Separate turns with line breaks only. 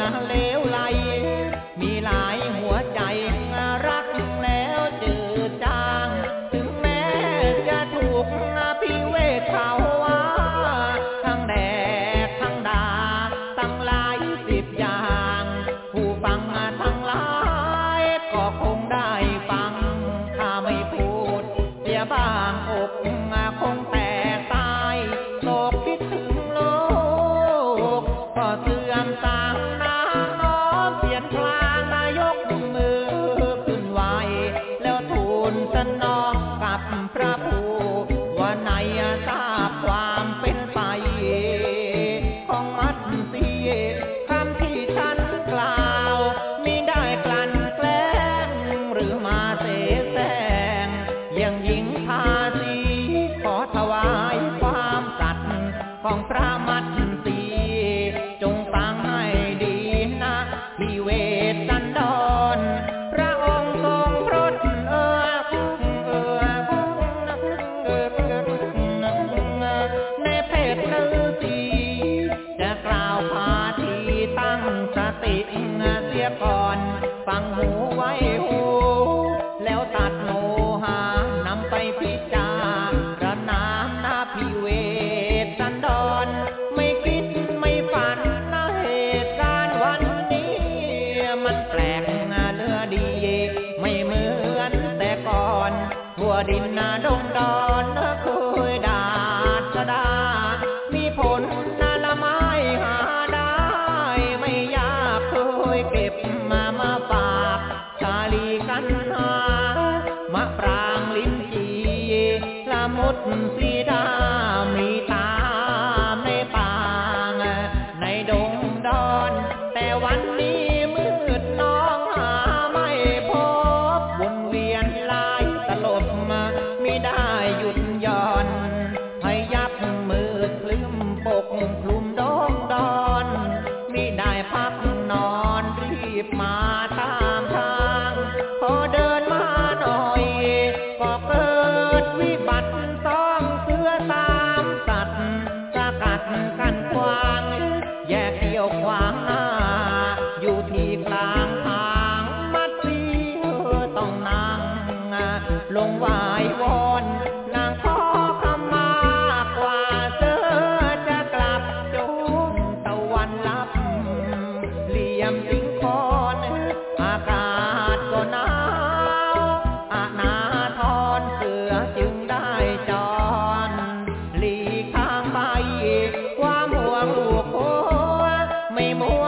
นะเลวไหล มีหลายหัวใจรักแล้วจืดจาง ถึงแม้จะถูกพี่เวทเขาว่า ทั้งแดกทั้งดาตั้งหลายสิบอย่าง ผู้ฟังทั้งหลายก็คงได้ฟัง ถ้าไม่พูดเสียบ้างอกคงแตกตายโศกคิดถึงโลก ก็เสื่อมสาายความสัตย์ของพระมัดสีจงฟังให้ดีนะที่เวทสันดรพระองค์ทรงพรดเอ่อเอ่อในเพศฤาษีจะกล่าวพาทีตั้งสติเสียก่อน ทั่วดินนาดงดอนเคยดาดสดา มีผลนาละไม้หาได้ ไม่ยากเคยเก็บมามาฝากชาลีกันหามะปรางลิ้นจีละมุดสีดามีตา ลงวายวอนนางขอคำมากว่าเธอจะกลับจูนตะวันลับ เหลี่ยมสิงคอนอากาศก็หนาวอานาทรเสือจึงได้จอนหลีกทางไปความห่วงลูกโคไม่มัว